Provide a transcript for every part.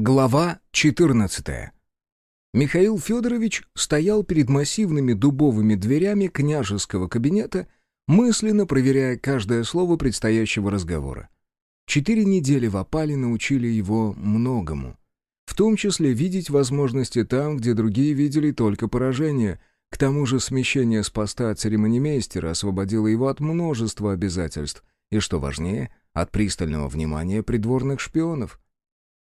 Глава 14. Михаил Федорович стоял перед массивными дубовыми дверями княжеского кабинета, мысленно проверяя каждое слово предстоящего разговора. Четыре недели в опале научили его многому, в том числе видеть возможности там, где другие видели только поражение. К тому же смещение с поста церемонимейстера освободило его от множества обязательств и, что важнее, от пристального внимания придворных шпионов —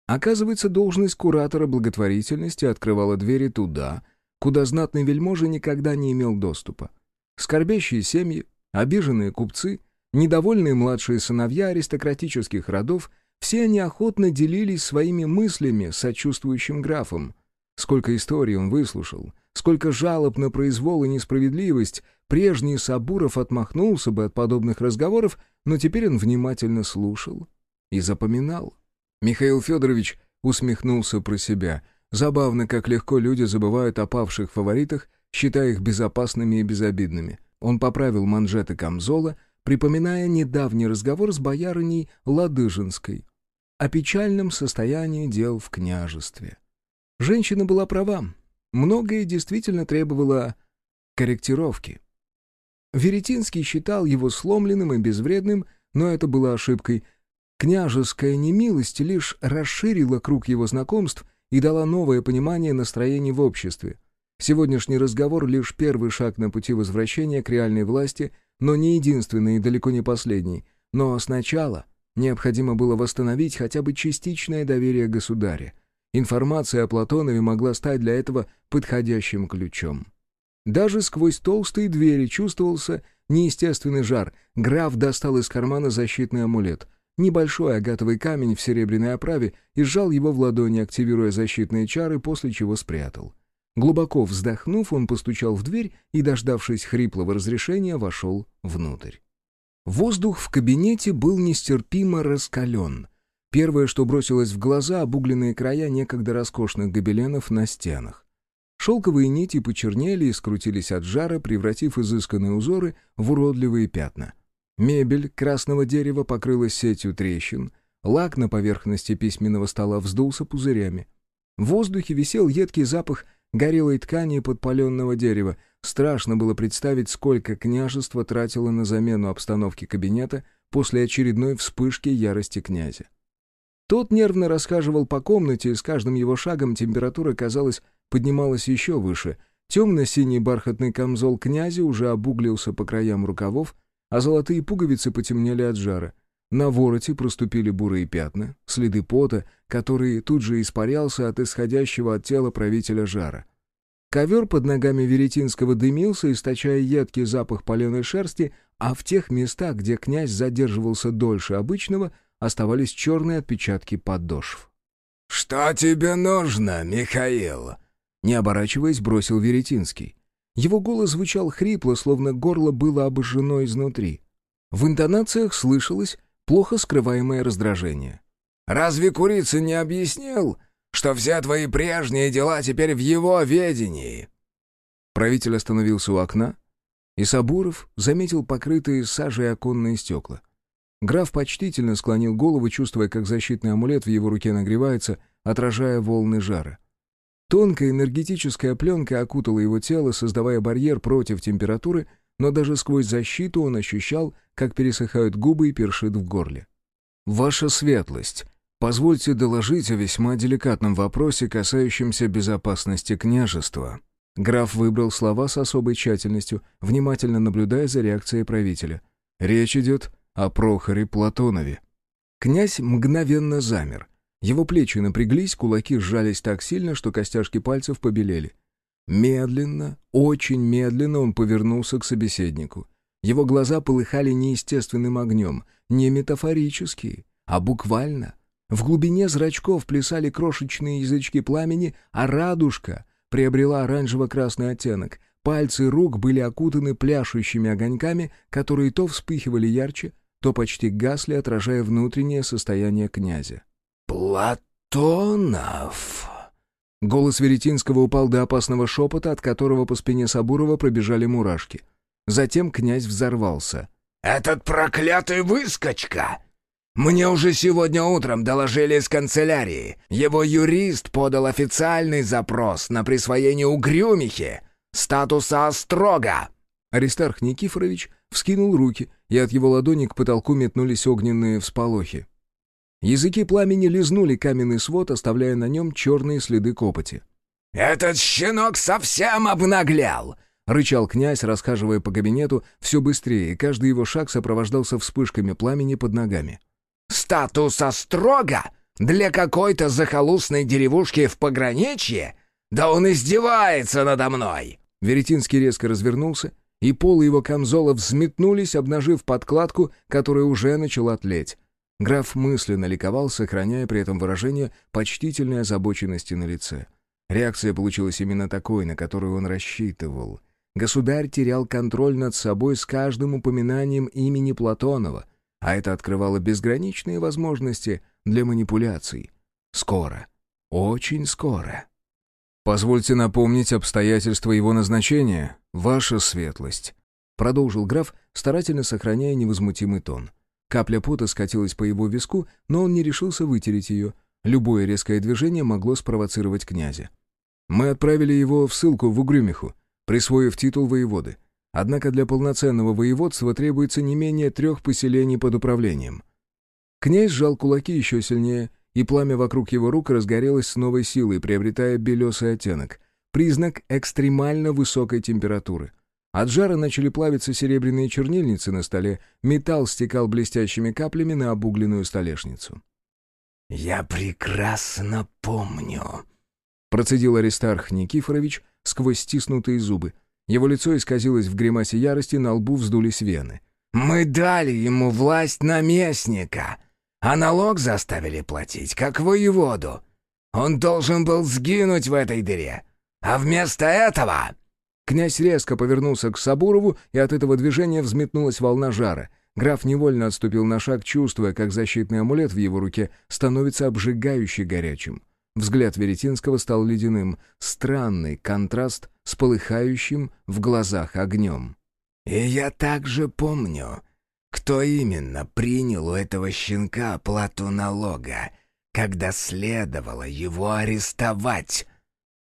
Оказывается, должность куратора благотворительности открывала двери туда, куда знатный вельможа никогда не имел доступа. Скорбящие семьи, обиженные купцы, недовольные младшие сыновья аристократических родов — все они охотно делились своими мыслями с сочувствующим графом. Сколько историй он выслушал, сколько жалоб на произвол и несправедливость, прежний Сабуров отмахнулся бы от подобных разговоров, но теперь он внимательно слушал и запоминал. Михаил Федорович усмехнулся про себя. Забавно, как легко люди забывают о павших фаворитах, считая их безопасными и безобидными. Он поправил манжеты камзола, припоминая недавний разговор с боярыней Ладыжинской о печальном состоянии дел в княжестве. Женщина была права. Многое действительно требовало корректировки. Веретинский считал его сломленным и безвредным, но это было ошибкой — Княжеская немилость лишь расширила круг его знакомств и дала новое понимание настроений в обществе. Сегодняшний разговор — лишь первый шаг на пути возвращения к реальной власти, но не единственный и далеко не последний. Но сначала необходимо было восстановить хотя бы частичное доверие государя. Информация о Платонове могла стать для этого подходящим ключом. Даже сквозь толстые двери чувствовался неестественный жар. Граф достал из кармана защитный амулет — небольшой агатовый камень в серебряной оправе и сжал его в ладони, активируя защитные чары, после чего спрятал. Глубоко вздохнув, он постучал в дверь и, дождавшись хриплого разрешения, вошел внутрь. Воздух в кабинете был нестерпимо раскален. Первое, что бросилось в глаза, обугленные края некогда роскошных гобеленов на стенах. Шелковые нити почернели и скрутились от жара, превратив изысканные узоры в уродливые пятна — Мебель красного дерева покрылась сетью трещин, лак на поверхности письменного стола вздулся пузырями. В воздухе висел едкий запах горелой ткани и подпаленного дерева. Страшно было представить, сколько княжество тратило на замену обстановки кабинета после очередной вспышки ярости князя. Тот нервно расхаживал по комнате, и с каждым его шагом температура, казалось, поднималась еще выше. Темно-синий бархатный камзол князя уже обуглился по краям рукавов, а золотые пуговицы потемнели от жара. На вороте проступили бурые пятна, следы пота, который тут же испарялся от исходящего от тела правителя жара. Ковер под ногами Веретинского дымился, источая едкий запах паленой шерсти, а в тех местах, где князь задерживался дольше обычного, оставались черные отпечатки подошв. «Что тебе нужно, Михаил?» Не оборачиваясь, бросил Веретинский. Его голос звучал хрипло, словно горло было обожжено изнутри. В интонациях слышалось плохо скрываемое раздражение. «Разве Курица не объяснил, что все твои прежние дела теперь в его ведении?» Правитель остановился у окна, и Сабуров заметил покрытые сажей оконные стекла. Граф почтительно склонил голову, чувствуя, как защитный амулет в его руке нагревается, отражая волны жара. Тонкая энергетическая пленка окутала его тело, создавая барьер против температуры, но даже сквозь защиту он ощущал, как пересыхают губы и першит в горле. «Ваша светлость, позвольте доложить о весьма деликатном вопросе, касающемся безопасности княжества». Граф выбрал слова с особой тщательностью, внимательно наблюдая за реакцией правителя. Речь идет о Прохоре Платонове. Князь мгновенно замер — его плечи напряглись, кулаки сжались так сильно, что костяшки пальцев побелели. Медленно, очень медленно он повернулся к собеседнику. Его глаза полыхали неестественным огнем, не метафорически, а буквально. В глубине зрачков плясали крошечные язычки пламени, а радужка приобрела оранжево-красный оттенок. Пальцы рук были окутаны пляшущими огоньками, которые то вспыхивали ярче, то почти гасли, отражая внутреннее состояние князя. «Платонов!» Голос Веретинского упал до опасного шепота, от которого по спине Сабурова пробежали мурашки. Затем князь взорвался. «Этот проклятый выскочка! Мне уже сегодня утром доложили из канцелярии. Его юрист подал официальный запрос на присвоение угрюмихи статуса острога». Аристарх Никифорович вскинул руки, и от его ладони к потолку метнулись огненные всполохи. Языки пламени лизнули каменный свод, оставляя на нем черные следы копоти. «Этот щенок совсем обнаглял!» — рычал князь, расхаживая по кабинету все быстрее, и каждый его шаг сопровождался вспышками пламени под ногами. «Статуса строго? Для какой-то захолустной деревушки в пограничье? Да он издевается надо мной!» Веретинский резко развернулся, и полы его камзола взметнулись, обнажив подкладку, которая уже начала тлеть. Граф мысленно ликовал, сохраняя при этом выражение почтительной озабоченности на лице. Реакция получилась именно такой, на которую он рассчитывал. Государь терял контроль над собой с каждым упоминанием имени Платонова, а это открывало безграничные возможности для манипуляций. Скоро. Очень скоро. «Позвольте напомнить обстоятельства его назначения, ваша светлость», продолжил граф, старательно сохраняя невозмутимый тон. Капля пота скатилась по его виску, но он не решился вытереть ее. Любое резкое движение могло спровоцировать князя. Мы отправили его в ссылку в Угрюмиху, присвоив титул воеводы. Однако для полноценного воеводства требуется не менее трех поселений под управлением. Князь сжал кулаки еще сильнее, и пламя вокруг его рук разгорелось с новой силой, приобретая белесый оттенок, признак экстремально высокой температуры. От жара начали плавиться серебряные чернильницы на столе, металл стекал блестящими каплями на обугленную столешницу. «Я прекрасно помню», — процедил Аристарх Никифорович сквозь стиснутые зубы. Его лицо исказилось в гримасе ярости, на лбу вздулись вены. «Мы дали ему власть наместника, а налог заставили платить, как воеводу. Он должен был сгинуть в этой дыре, а вместо этого...» Князь резко повернулся к Сабурову, и от этого движения взметнулась волна жара. Граф невольно отступил на шаг, чувствуя, как защитный амулет в его руке становится обжигающе горячим. Взгляд Веретинского стал ледяным. Странный контраст с полыхающим в глазах огнем. «И я также помню, кто именно принял у этого щенка плату налога, когда следовало его арестовать».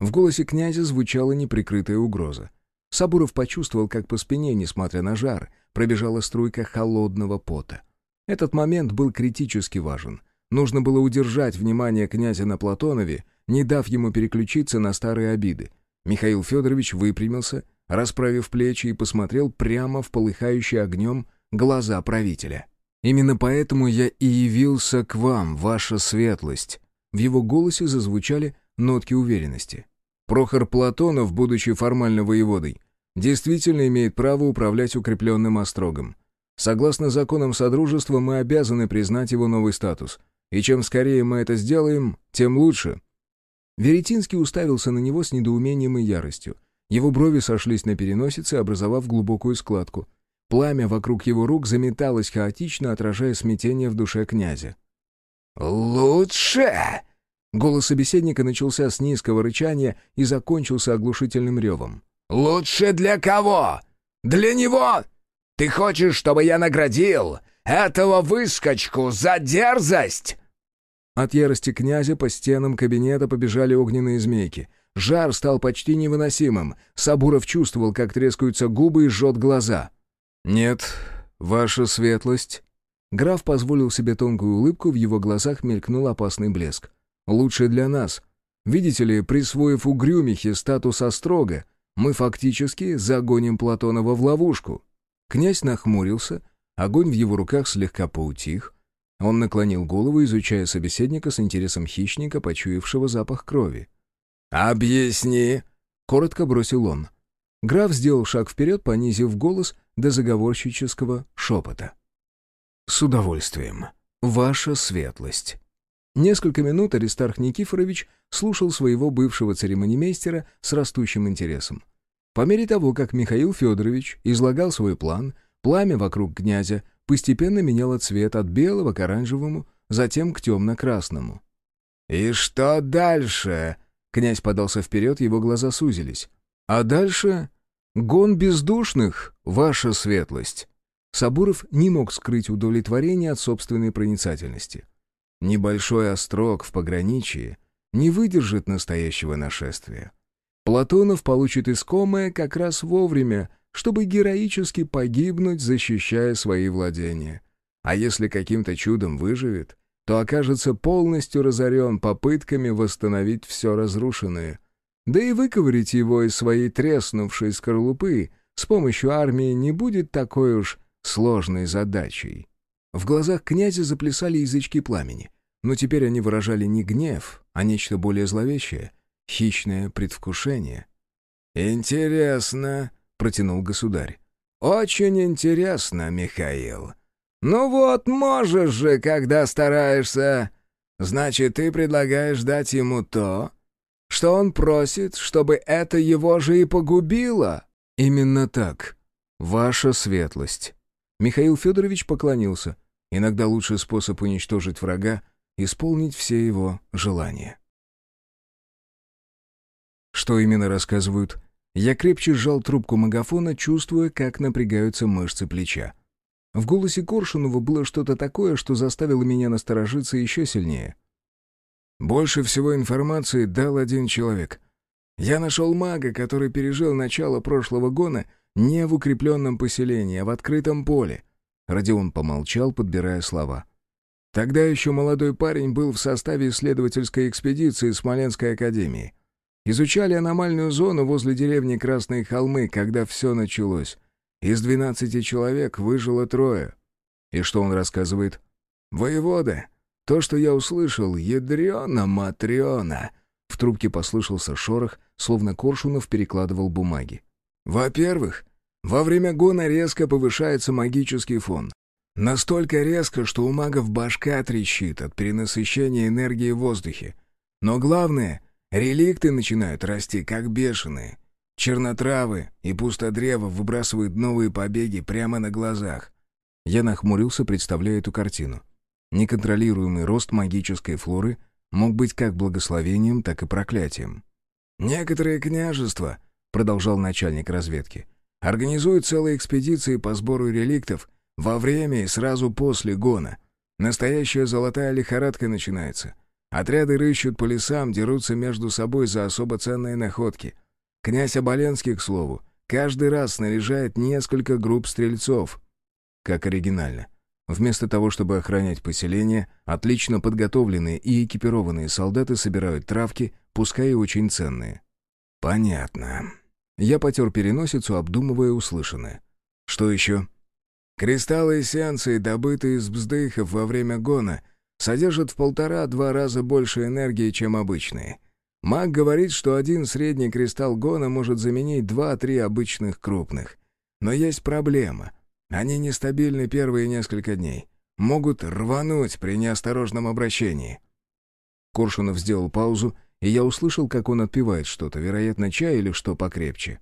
В голосе князя звучала неприкрытая угроза. Сабуров почувствовал, как по спине, несмотря на жар, пробежала струйка холодного пота. Этот момент был критически важен. Нужно было удержать внимание князя на Платонове, не дав ему переключиться на старые обиды. Михаил Федорович выпрямился, расправив плечи и посмотрел прямо в полыхающие огнем глаза правителя. «Именно поэтому я и явился к вам, ваша светлость». В его голосе зазвучали нотки уверенности. Прохор Платонов, будучи формально воеводой, действительно имеет право управлять укрепленным острогом. Согласно законам Содружества, мы обязаны признать его новый статус. И чем скорее мы это сделаем, тем лучше. Веретинский уставился на него с недоумением и яростью. Его брови сошлись на переносице, образовав глубокую складку. Пламя вокруг его рук заметалось хаотично, отражая смятение в душе князя. «Лучше!» Голос собеседника начался с низкого рычания и закончился оглушительным ревом. «Лучше для кого? Для него? Ты хочешь, чтобы я наградил этого выскочку за дерзость?» От ярости князя по стенам кабинета побежали огненные змейки. Жар стал почти невыносимым. Сабуров чувствовал, как трескаются губы и жжет глаза. «Нет, ваша светлость». Граф позволил себе тонкую улыбку, в его глазах мелькнул опасный блеск. Лучше для нас. Видите ли, присвоив угрюмихе статус острога, мы фактически загоним Платонова в ловушку». Князь нахмурился, огонь в его руках слегка поутих. Он наклонил голову, изучая собеседника с интересом хищника, почуявшего запах крови. «Объясни!» — коротко бросил он. Граф сделал шаг вперед, понизив голос до заговорщического шепота. «С удовольствием. Ваша светлость». Несколько минут Аристарх Никифорович слушал своего бывшего церемонимейстера с растущим интересом. По мере того, как Михаил Федорович излагал свой план, пламя вокруг князя постепенно меняло цвет от белого к оранжевому, затем к темно-красному. «И что дальше?» Князь подался вперед, его глаза сузились. «А дальше гон бездушных, ваша светлость. Сабуров не мог скрыть удовлетворение от собственной проницательности. Небольшой острог в пограничье не выдержит настоящего нашествия. Платонов получит искомое как раз вовремя, чтобы героически погибнуть, защищая свои владения. А если каким-то чудом выживет, то окажется полностью разорен попытками восстановить все разрушенное. Да и выковырить его из своей треснувшей скорлупы с помощью армии не будет такой уж сложной задачей. В глазах князя заплясали язычки пламени, но теперь они выражали не гнев, а нечто более зловещее — хищное предвкушение. «Интересно», — протянул государь. «Очень интересно, Михаил. Ну вот, можешь же, когда стараешься. Значит, ты предлагаешь дать ему то, что он просит, чтобы это его же и погубило?» «Именно так. Ваша светлость». Михаил Федорович поклонился. Иногда лучший способ уничтожить врага — исполнить все его желания. Что именно рассказывают? Я крепче сжал трубку магафона, чувствуя, как напрягаются мышцы плеча. В голосе Коршунова было что-то такое, что заставило меня насторожиться еще сильнее. Больше всего информации дал один человек. Я нашел мага, который пережил начало прошлого года не в укрепленном поселении, а в открытом поле. Родион помолчал, подбирая слова. Тогда еще молодой парень был в составе исследовательской экспедиции Смоленской академии. Изучали аномальную зону возле деревни Красные холмы, когда все началось. Из двенадцати человек выжило трое. И что он рассказывает? «Воевода, то, что я услышал, ядрена-матрена!» В трубке послышался шорох, словно Коршунов перекладывал бумаги. «Во-первых, во время гона резко повышается магический фон. Настолько резко, что у магов башка трещит от перенасыщения энергии в воздухе. Но главное, реликты начинают расти как бешеные. Чернотравы и пустодрево выбрасывают новые побеги прямо на глазах. Я нахмурился, представляя эту картину. Неконтролируемый рост магической флоры мог быть как благословением, так и проклятием. «Некоторые княжества», — продолжал начальник разведки, «организуют целые экспедиции по сбору реликтов во время и сразу после гона. Настоящая золотая лихорадка начинается. Отряды рыщут по лесам, дерутся между собой за особо ценные находки. Князь Оболенский, к слову, каждый раз снаряжает несколько групп стрельцов. Как оригинально. Вместо того, чтобы охранять поселение, отлично подготовленные и экипированные солдаты собирают травки, пускай и очень ценные. Понятно. Я потер переносицу, обдумывая услышанное. Что еще? Кристаллы эссенции, добытые из бздыхов во время гона, содержат в полтора-два раза больше энергии, чем обычные. Маг говорит, что один средний кристалл гона может заменить два-три обычных крупных. Но есть проблема — они нестабильны первые несколько дней. Могут рвануть при неосторожном обращении». Коршунов сделал паузу, и я услышал, как он отпивает что-то, вероятно, чай или что покрепче.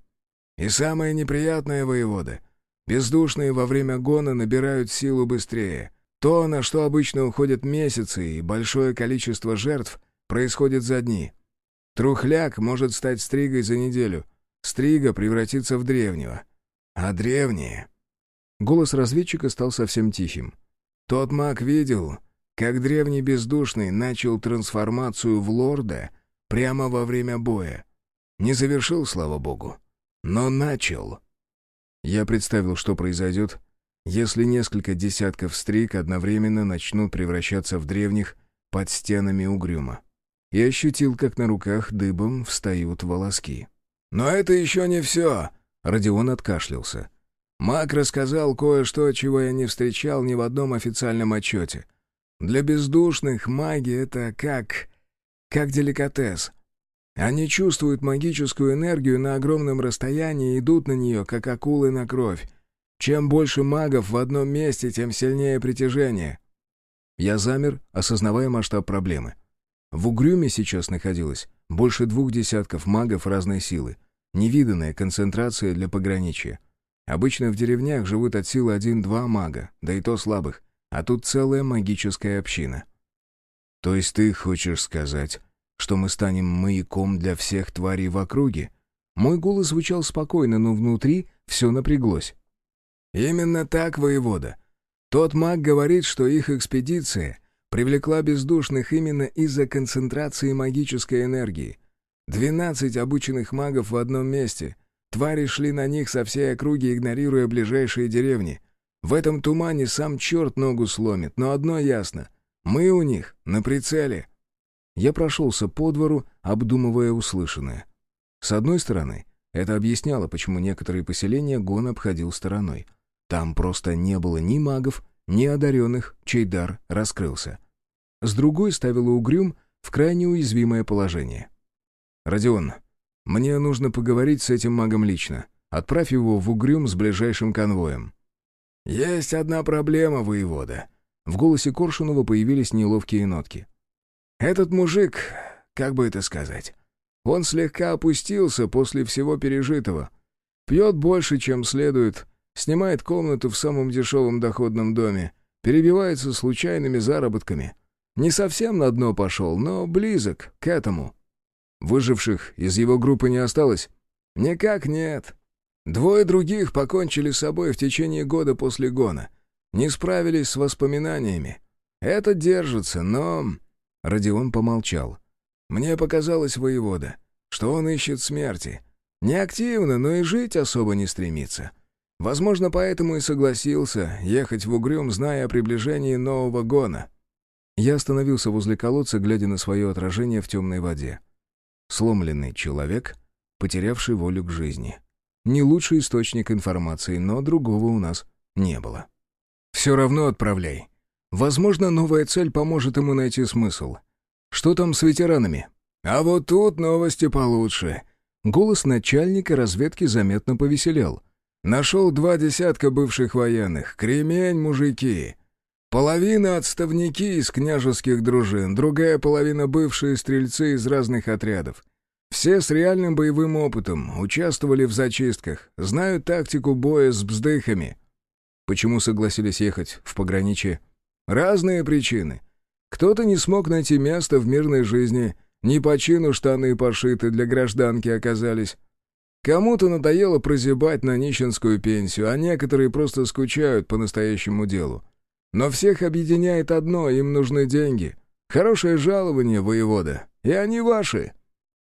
«И самое неприятное, воевода, бездушные во время гона набирают силу быстрее. То, на что обычно уходят месяцы и большое количество жертв, происходит за дни. Трухляк может стать стригой за неделю. Стрига превратится в древнего. А древние Голос разведчика стал совсем тихим. «Тот маг видел, как древний бездушный начал трансформацию в лорда прямо во время боя. Не завершил, слава богу, но начал». Я представил, что произойдет, если несколько десятков стрик одновременно начнут превращаться в древних под стенами угрюма. И ощутил, как на руках дыбом встают волоски. «Но это еще не все!» — Родион откашлялся. Мак рассказал кое-что, чего я не встречал ни в одном официальном отчете. Для бездушных маги это как... как деликатес. Они чувствуют магическую энергию на огромном расстоянии и идут на нее, как акулы на кровь. Чем больше магов в одном месте, тем сильнее притяжение. Я замер, осознавая масштаб проблемы. В Угрюме сейчас находилось больше двух десятков магов разной силы. Невиданная концентрация для пограничья. Обычно в деревнях живут от силы один-два мага, да и то слабых, а тут целая магическая община. То есть ты хочешь сказать, что мы станем маяком для всех тварей в округе? Мой голос звучал спокойно, но внутри все напряглось. «Именно так, воевода. Тот маг говорит, что их экспедиция привлекла бездушных именно из-за концентрации магической энергии. Двенадцать обученных магов в одном месте. Твари шли на них со всей округи, игнорируя ближайшие деревни. В этом тумане сам черт ногу сломит, но одно ясно. Мы у них на прицеле. Я прошелся по двору, обдумывая услышанное. С одной стороны, это объясняло, почему некоторые поселения Гон обходил стороной. Там просто не было ни магов, ни одаренных, чей дар раскрылся. С другой ставило Угрюм в крайне уязвимое положение. «Родион, мне нужно поговорить с этим магом лично. Отправь его в Угрюм с ближайшим конвоем». «Есть одна проблема, воевода». В голосе Коршунова появились неловкие нотки. «Этот мужик, как бы это сказать, он слегка опустился после всего пережитого. Пьет больше, чем следует, снимает комнату в самом дешевом доходном доме, перебивается случайными заработками. Не совсем на дно пошел, но близок к этому». «Выживших из его группы не осталось?» «Никак нет. Двое других покончили с собой в течение года после гона. Не справились с воспоминаниями. Это держится, но...» Родион помолчал. «Мне показалось, воевода, что он ищет смерти. Не активно, но и жить особо не стремится. Возможно, поэтому и согласился ехать в Угрюм, зная о приближении нового гона». Я остановился возле колодца, глядя на свое отражение в темной воде. Сломленный человек, потерявший волю к жизни. Не лучший источник информации, но другого у нас не было. «Все равно отправляй. Возможно, новая цель поможет ему найти смысл. Что там с ветеранами?» «А вот тут новости получше». Голос начальника разведки заметно повеселел. «Нашел два десятка бывших военных. Кремень, мужики. Половина отставники из княжеских дружин, другая половина бывшие стрельцы из разных отрядов. Все с реальным боевым опытом, участвовали в зачистках, знают тактику боя с бздыхами. Почему согласились ехать в пограничье? Разные причины. Кто-то не смог найти место в мирной жизни, не по чину штаны пошиты для гражданки оказались. Кому-то надоело прозябать на нищенскую пенсию, а некоторые просто скучают по настоящему делу. Но всех объединяет одно, им нужны деньги. Хорошее жалование, воевода, и они ваши.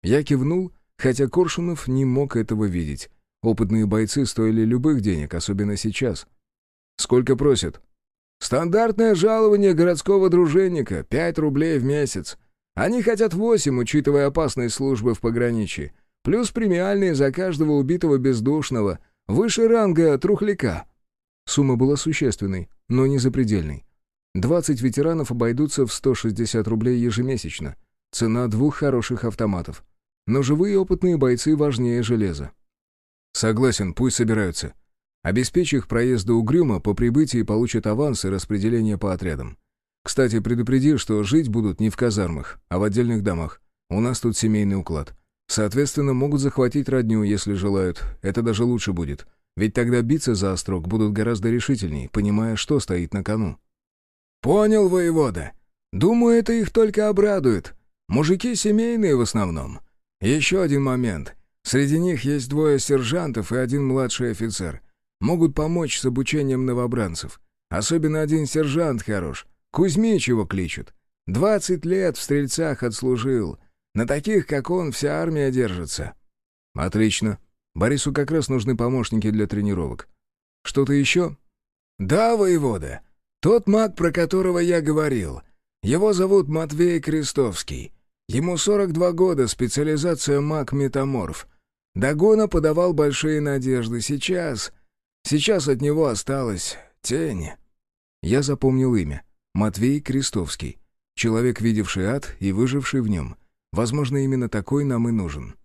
Я кивнул, хотя Коршунов не мог этого видеть. Опытные бойцы стоили любых денег, особенно сейчас. «Сколько просят?» «Стандартное жалование городского дружинника — пять рублей в месяц. Они хотят восемь, учитывая опасность службы в пограничье. Плюс премиальные за каждого убитого бездушного, выше ранга трухляка». Сумма была существенной, но не запредельной. 20 ветеранов обойдутся в 160 рублей ежемесячно. Цена двух хороших автоматов. Но живые опытные бойцы важнее железа. Согласен, пусть собираются. Обеспечь их проезд до Угрюма, по прибытии получат аванс и распределение по отрядам. Кстати, предупреди, что жить будут не в казармах, а в отдельных домах. У нас тут семейный уклад. Соответственно, могут захватить родню, если желают. Это даже лучше будет. Ведь тогда биться за острог будут гораздо решительней, понимая, что стоит на кону. «Понял, воевода. Думаю, это их только обрадует. Мужики семейные в основном. Еще один момент. Среди них есть двое сержантов и один младший офицер. Могут помочь с обучением новобранцев. Особенно один сержант хорош. Кузьмич его кличут. Двадцать лет в стрельцах отслужил. На таких, как он, вся армия держится». «Отлично. Борису как раз нужны помощники для тренировок. Что-то еще?» «Да, воевода. Тот маг, про которого я говорил. Его зовут Матвей Крестовский. Ему 42 года, специализация маг-метаморф. Дагона подавал большие надежды. Сейчас... Сейчас от него осталась тень. Я запомнил имя. Матвей Крестовский. Человек, видевший ад и выживший в нем. Возможно, именно такой нам и нужен.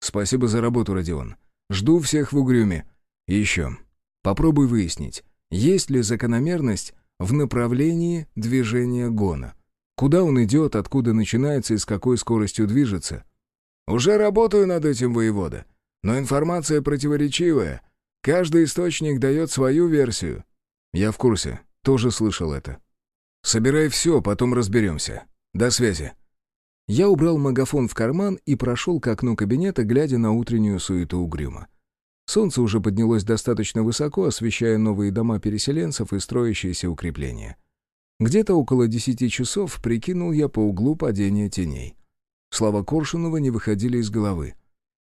Спасибо за работу, Родион. Жду всех в угрюме. И еще. Попробуй выяснить, есть ли закономерность в направлении движения гона. Куда он идет, откуда начинается и с какой скоростью движется? Уже работаю над этим, воевода. Но информация противоречивая. Каждый источник дает свою версию. Я в курсе. Тоже слышал это. Собирай все, потом разберемся. До связи. Я убрал магафон в карман и прошел к окну кабинета, глядя на утреннюю суету угрюма. Солнце уже поднялось достаточно высоко, освещая новые дома переселенцев и строящиеся укрепления. Где-то около десяти часов прикинул я по углу падения теней. Слова Коршунова не выходили из головы.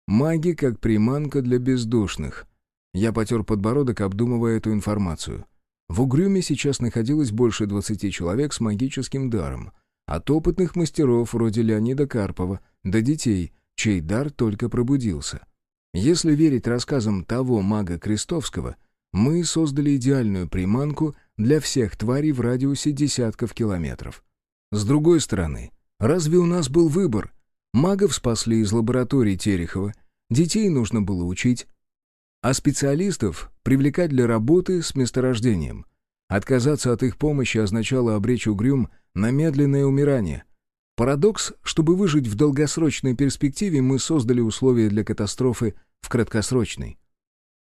«Маги как приманка для бездушных». Я потер подбородок, обдумывая эту информацию. В Угрюме сейчас находилось больше двадцати человек с магическим даром. От опытных мастеров вроде Леонида Карпова до детей, чей дар только пробудился. Если верить рассказам того мага Крестовского, мы создали идеальную приманку для всех тварей в радиусе десятков километров. С другой стороны, разве у нас был выбор? Магов спасли из лаборатории Терехова, детей нужно было учить, а специалистов привлекать для работы с месторождением. Отказаться от их помощи означало обречь Угрюм на медленное умирание — Парадокс, чтобы выжить в долгосрочной перспективе, мы создали условия для катастрофы в краткосрочной.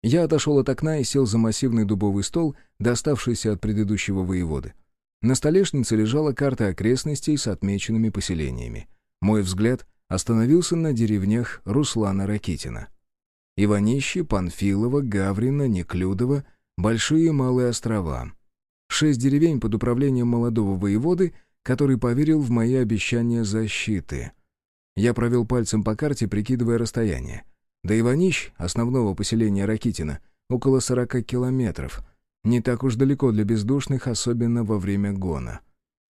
Я отошел от окна и сел за массивный дубовый стол, доставшийся от предыдущего воеводы. На столешнице лежала карта окрестностей с отмеченными поселениями. Мой взгляд остановился на деревнях Руслана Ракитина. Иванище, Панфилово, Гаврина, Неклюдово, Большие и Малые острова. Шесть деревень под управлением молодого воеводы — который поверил в мои обещания защиты. Я провел пальцем по карте, прикидывая расстояние. До Иванищ, основного поселения Ракитина, около 40 километров. Не так уж далеко для бездушных, особенно во время гона.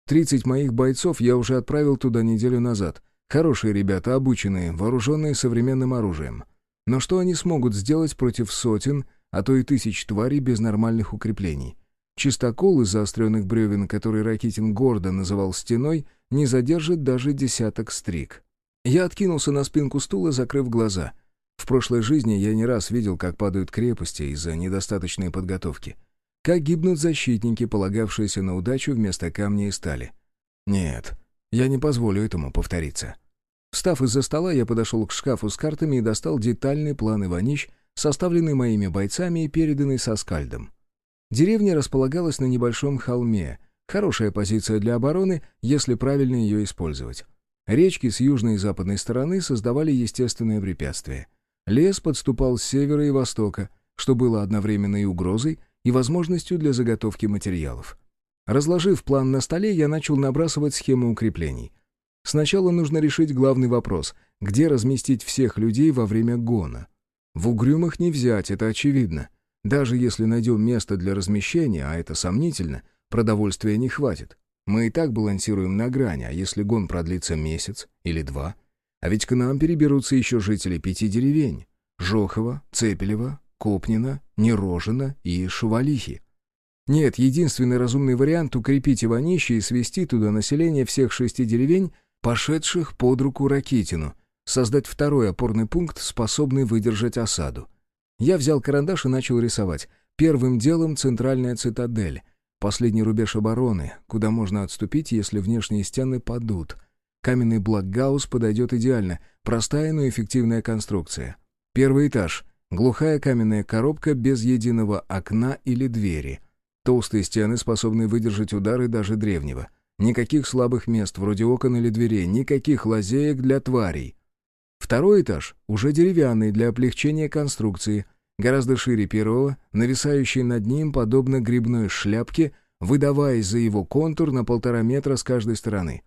30 моих бойцов я уже отправил туда неделю назад. Хорошие ребята, обученные, вооруженные современным оружием. Но что они смогут сделать против сотен, а то и тысяч тварей без нормальных укреплений? Чистокол из заостренных бревен, который Ракитин гордо называл стеной, не задержит даже десяток стриг. Я откинулся на спинку стула, закрыв глаза. В прошлой жизни я не раз видел, как падают крепости из-за недостаточной подготовки. Как гибнут защитники, полагавшиеся на удачу вместо камня и стали. Нет, я не позволю этому повториться. Встав из-за стола, я подошел к шкафу с картами и достал детальный план Иванищ, составленный моими бойцами и переданный со скальдом. Деревня располагалась на небольшом холме. Хорошая позиция для обороны, если правильно ее использовать. Речки с южной и западной стороны создавали естественное препятствие. Лес подступал с севера и востока, что было одновременно и угрозой, и возможностью для заготовки материалов. Разложив план на столе, я начал набрасывать схему укреплений. Сначала нужно решить главный вопрос — где разместить всех людей во время гона. В угрюмах не взять, это очевидно. Даже если найдем место для размещения, а это сомнительно, продовольствия не хватит. Мы и так балансируем на грани, а если гон продлится месяц или два? А ведь к нам переберутся еще жители пяти деревень. Жохова, Цепелева, Копнина, Нерожина и Шувалихи. Нет, единственный разумный вариант — укрепить Иванище и свести туда население всех шести деревень, пошедших под руку Ракитину, создать второй опорный пункт, способный выдержать осаду. Я взял карандаш и начал рисовать. Первым делом центральная цитадель. Последний рубеж обороны, куда можно отступить, если внешние стены падут. Каменный блокгаус подойдет идеально. Простая, но эффективная конструкция. Первый этаж. Глухая каменная коробка без единого окна или двери. Толстые стены, способные выдержать удары даже древнего. Никаких слабых мест, вроде окон или дверей, никаких лазеек для тварей. Второй этаж уже деревянный для облегчения конструкции, гораздо шире первого, нависающий над ним подобно грибной шляпке, выдаваясь за его контур на полтора метра с каждой стороны.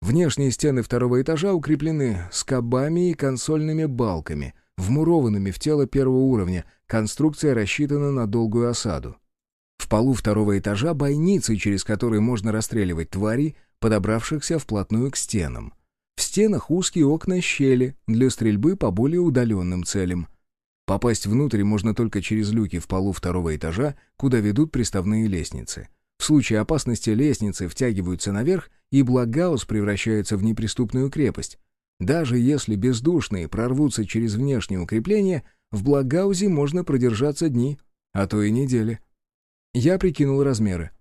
Внешние стены второго этажа укреплены скобами и консольными балками, вмурованными в тело первого уровня, конструкция рассчитана на долгую осаду. В полу второго этажа бойницы, через которые можно расстреливать тварей, подобравшихся вплотную к стенам. В стенах узкие окна-щели для стрельбы по более удаленным целям. Попасть внутрь можно только через люки в полу второго этажа, куда ведут приставные лестницы. В случае опасности лестницы втягиваются наверх, и Благаус превращается в неприступную крепость. Даже если бездушные прорвутся через внешнее укрепление, в Благаузе можно продержаться дни, а то и недели. Я прикинул размеры.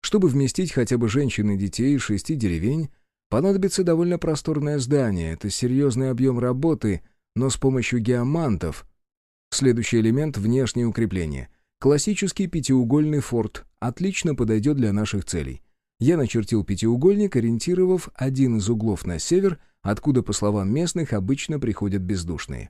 Чтобы вместить хотя бы женщин и детей из шести деревень, Понадобится довольно просторное здание, это серьезный объем работы, но с помощью геомантов. Следующий элемент — внешнее укрепление. Классический пятиугольный форт отлично подойдет для наших целей. Я начертил пятиугольник, ориентировав один из углов на север, откуда, по словам местных, обычно приходят бездушные.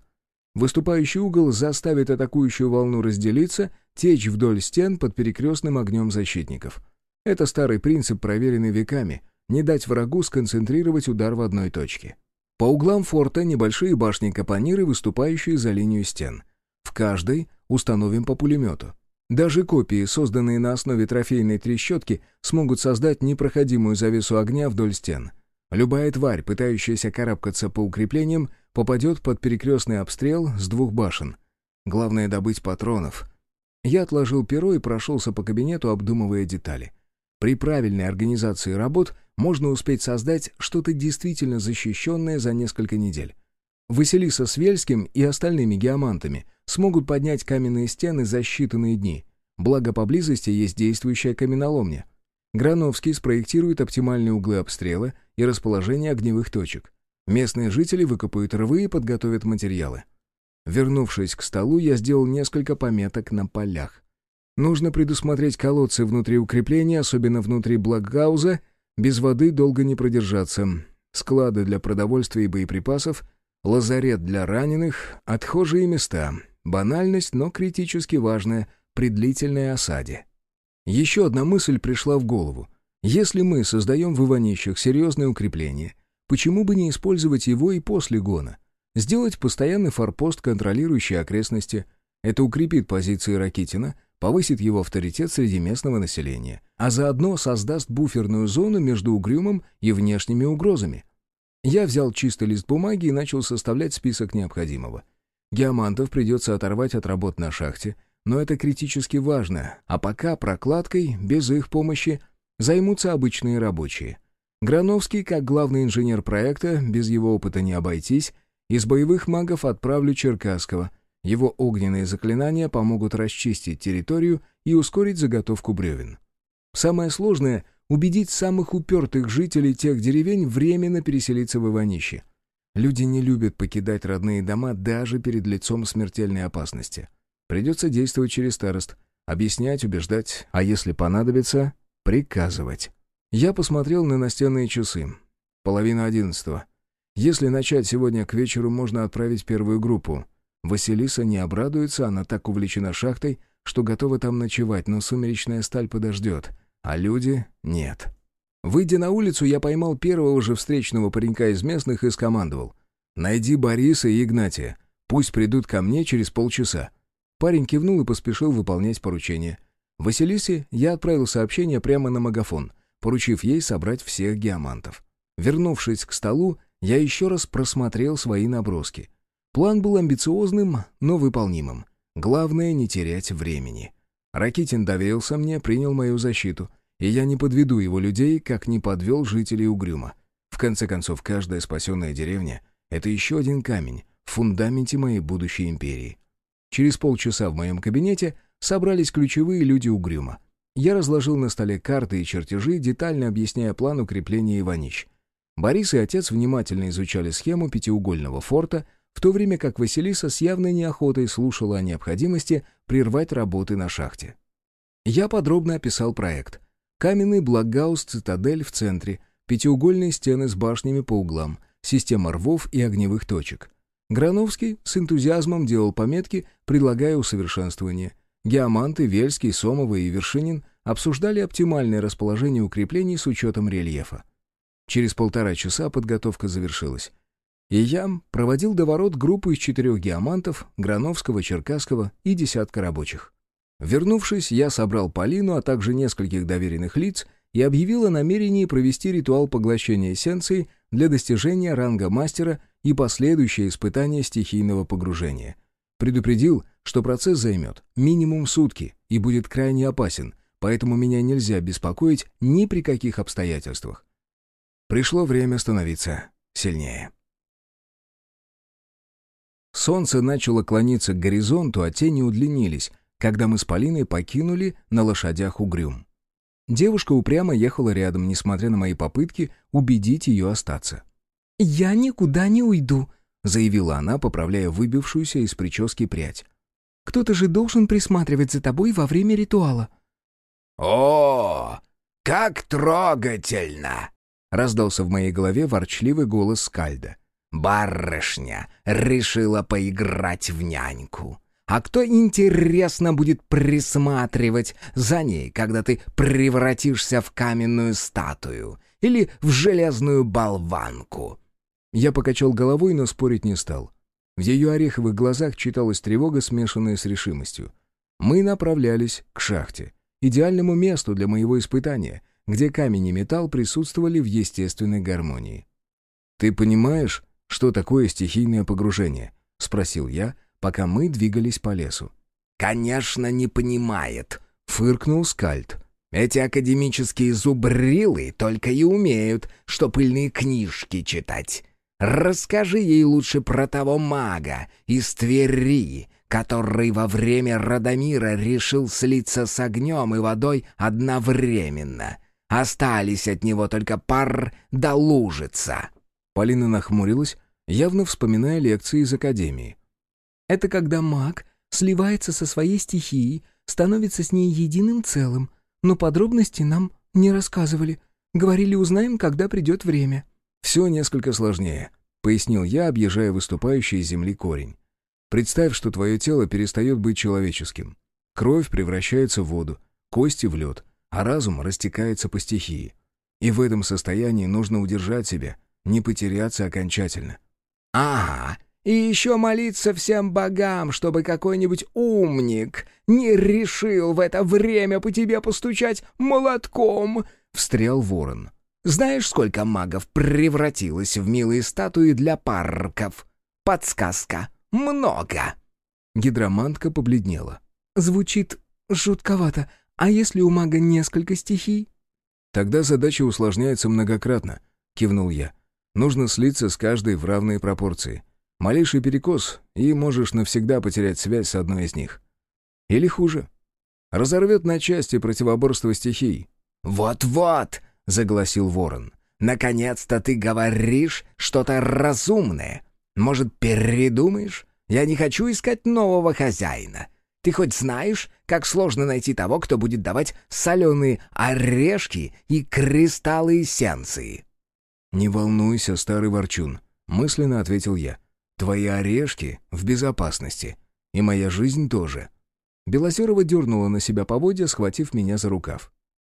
Выступающий угол заставит атакующую волну разделиться, течь вдоль стен под перекрестным огнем защитников. Это старый принцип, проверенный веками — не дать врагу сконцентрировать удар в одной точке. По углам форта небольшие башни-капониры, выступающие за линию стен. В каждой установим по пулемету. Даже копии, созданные на основе трофейной трещотки, смогут создать непроходимую завесу огня вдоль стен. Любая тварь, пытающаяся карабкаться по укреплениям, попадет под перекрестный обстрел с двух башен. Главное — добыть патронов. Я отложил перо и прошелся по кабинету, обдумывая детали. При правильной организации работ можно успеть создать что-то действительно защищенное за несколько недель. Василиса с Вельским и остальными геомантами смогут поднять каменные стены за считанные дни. Благо поблизости есть действующая каменоломня. Грановский спроектирует оптимальные углы обстрела и расположение огневых точек. Местные жители выкопают рвы и подготовят материалы. Вернувшись к столу, я сделал несколько пометок на полях. Нужно предусмотреть колодцы внутри укрепления, особенно внутри Блокгауза. Без воды долго не продержаться. Склады для продовольствия и боеприпасов, лазарет для раненых, отхожие места. Банальность, но критически важная при длительной осаде. Еще одна мысль пришла в голову. Если мы создаем в Иванищах серьезное укрепление, Почему бы не использовать его и после гона? Сделать постоянный форпост, контролирующий окрестности. Это укрепит позиции Ракитина, повысит его авторитет среди местного населения, а заодно создаст буферную зону между Угрюмом и внешними угрозами. Я взял чистый лист бумаги и начал составлять список необходимого. Геомантов придется оторвать от работ на шахте, но это критически важно, а пока прокладкой, без их помощи, займутся обычные рабочие. Грановский, как главный инженер проекта, без его опыта не обойтись, из боевых магов отправлю Черкасского. Его огненные заклинания помогут расчистить территорию и ускорить заготовку бревен. Самое сложное — убедить самых упертых жителей тех деревень временно переселиться в Иванище. Люди не любят покидать родные дома даже перед лицом смертельной опасности. Придется действовать через старост, объяснять, убеждать, а если понадобится — приказывать. Я посмотрел на настенные часы. Половина одиннадцатого. Если начать сегодня к вечеру, можно отправить первую группу. Василиса не обрадуется, она так увлечена шахтой, что готова там ночевать, но сумеречная сталь подождет, а люди — нет. Выйдя на улицу, я поймал первого же встречного паренька из местных и скомандовал. «Найди Бориса и Игнатия. Пусть придут ко мне через полчаса». Парень кивнул и поспешил выполнять поручение. Василисе я отправил сообщение прямо на магафон — поручив ей собрать всех геомантов. Вернувшись к столу, я еще раз просмотрел свои наброски. План был амбициозным, но выполнимым. Главное — не терять времени. Ракитин доверился мне, принял мою защиту, и я не подведу его людей, как не подвел жителей Угрюма. В конце концов, каждая спасенная деревня — это еще один камень в фундаменте моей будущей империи. Через полчаса в моем кабинете собрались ключевые люди Угрюма. Я разложил на столе карты и чертежи, детально объясняя план укрепления Иванич. Борис и отец внимательно изучали схему пятиугольного форта, в то время как Василиса с явной неохотой слушала о необходимости прервать работы на шахте. Я подробно описал проект. Каменный блокгаус-цитадель в центре, пятиугольные стены с башнями по углам, система рвов и огневых точек. Грановский с энтузиазмом делал пометки, предлагая усовершенствование – Геоманты, Вельский, Сомова и Вершинин обсуждали оптимальное расположение укреплений с учетом рельефа. Через полтора часа подготовка завершилась. И я проводил до ворот группу из четырех геомантов, Грановского, Черкасского и десятка рабочих. Вернувшись, я собрал Полину, а также нескольких доверенных лиц и объявил о намерении провести ритуал поглощения эссенции для достижения ранга мастера и последующее испытание стихийного погружения. Предупредил, что процесс займет минимум сутки и будет крайне опасен, поэтому меня нельзя беспокоить ни при каких обстоятельствах. Пришло время становиться сильнее. Солнце начало клониться к горизонту, а тени удлинились, когда мы с Полиной покинули на лошадях угрюм. Девушка упрямо ехала рядом, несмотря на мои попытки убедить ее остаться. «Я никуда не уйду», — заявила она, поправляя выбившуюся из прически прядь. Кто-то же должен присматривать за тобой во время ритуала». «О, как трогательно!» — раздался в моей голове ворчливый голос Скальда. Барышня решила поиграть в няньку. А кто, интересно, будет присматривать за ней, когда ты превратишься в каменную статую или в железную болванку?» Я покачал головой, но спорить не стал. В ее ореховых глазах читалась тревога, смешанная с решимостью. Мы направлялись к шахте, идеальному месту для моего испытания, где камень и металл присутствовали в естественной гармонии. «Ты понимаешь, что такое стихийное погружение?» — спросил я, пока мы двигались по лесу. «Конечно, не понимает», — фыркнул Скальд. «Эти академические зубрилы только и умеют, что пыльные книжки читать. Расскажи ей лучше про того мага из Твери, который во время Радомира решил слиться с огнем и водой одновременно. Остались от него только пар да лужица». Полина нахмурилась, явно вспоминая лекции из академии. «Это когда маг сливается со своей стихией, становится с ней единым целым, но подробности нам не рассказывали. Говорили, узнаем, когда придет время». «Все несколько сложнее», — пояснил я, объезжая выступающий из земли корень. «Представь, что твое тело перестает быть человеческим. Кровь превращается в воду, кости в лед, а разум растекается по стихии. И в этом состоянии нужно удержать себя, не потеряться окончательно». «Ага, и еще молиться всем богам, чтобы какой-нибудь умник не решил в это время по тебе постучать молотком!» — встрял ворон. Знаешь, сколько магов превратилось в милые статуи для парков? Подсказка. Много. Гидромантка побледнела. Звучит жутковато. А если у мага несколько стихий? Тогда задача усложняется многократно, кивнул я. Нужно слиться с каждой в равные пропорции. Малейший перекос, и можешь навсегда потерять связь с одной из них. Или хуже. Разорвет на части противоборство стихий. «Вот-вот!» — загласил ворон. «Наконец-то ты говоришь что-то разумное. Может, передумаешь? Я не хочу искать нового хозяина. Ты хоть знаешь, как сложно найти того, кто будет давать соленые орешки и кристаллы эссенции?» «Не волнуйся, старый ворчун», — мысленно ответил я. «Твои орешки в безопасности. И моя жизнь тоже». Белозерова дернула на себя поводья, схватив меня за рукав.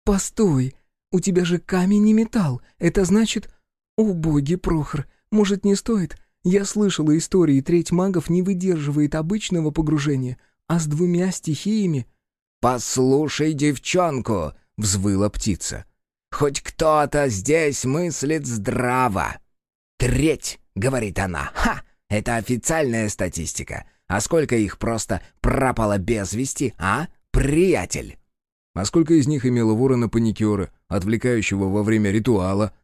«Постой!» У тебя же камень и металл. Это значит... О, боги, Прохор, может, не стоит? Я слышала истории, треть магов не выдерживает обычного погружения, а с двумя стихиями... «Послушай девчонку!» — взвыла птица. «Хоть кто-то здесь мыслит здраво!» «Треть!» — говорит она. «Ха! Это официальная статистика. А сколько их просто пропало без вести, а, приятель?» А сколько из них имело ворона-паникера, отвлекающего во время ритуала?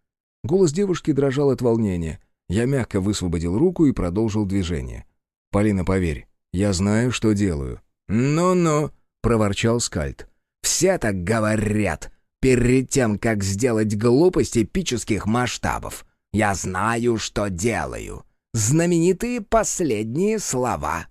Голос девушки дрожал от волнения. Я мягко высвободил руку и продолжил движение. «Полина, поверь, я знаю, что делаю». «Ну-ну», — проворчал Скальд. «Все так говорят, перед тем, как сделать глупость эпических масштабов. Я знаю, что делаю. Знаменитые последние слова».